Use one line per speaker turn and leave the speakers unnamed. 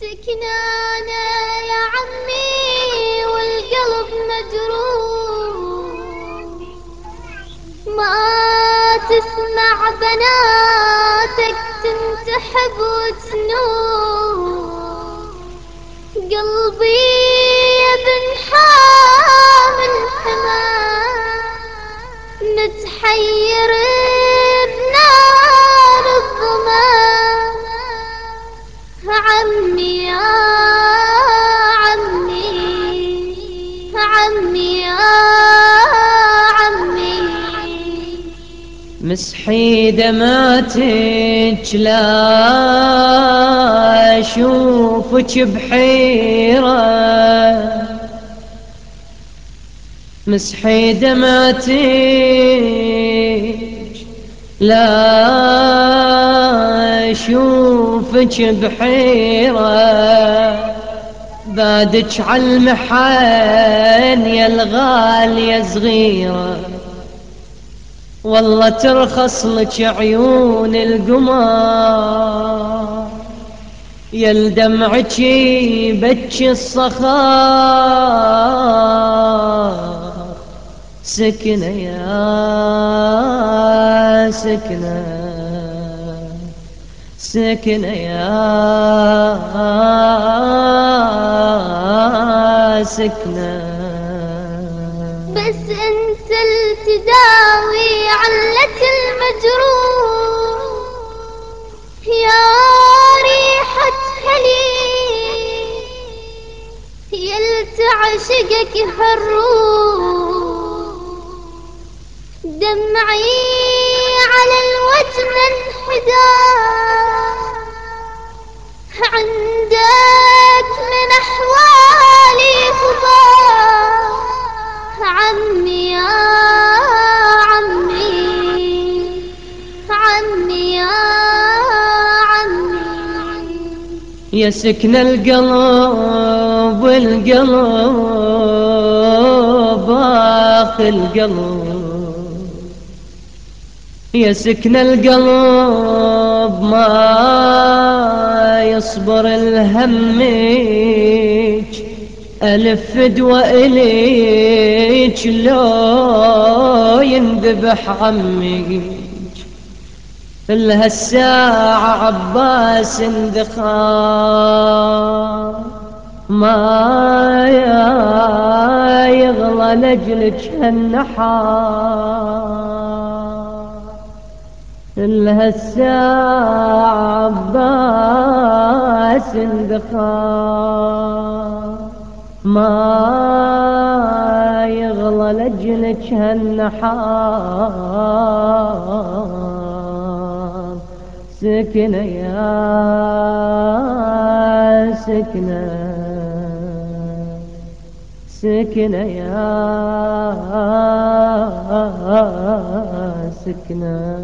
سكنانة يا عمي والقلب مجروح. ما تسمع بناتك تنتحب وتنوح. قلبي
مسحي دماتك لا أشوفك بحيرة. مسحي دماتك لا أشوفك بحيرة. بادك عالمحن يا الغالية صغيرة. والله ترخص لك عيون القمر يا الدمعك بكي الصخار. سكنة يا سكنة. سكنة يا سكنة.
أنت التداوي علة المجروح. يا ريحة خليل يلتعشقك هالروح دمعي على الوجه يا
سكن القلب القلب آخ القلب. يا سكن القلب ما يصبر الهمك ألف فدوى إليك لو ينذبح عمك لهالساعة عباس اندخار ما يا يغلى لجلك هالنحار. لهالساعة عباس اندخار ما يغلى لجلك هالنحار. سكنة يا سكنة سكنة يا سكنة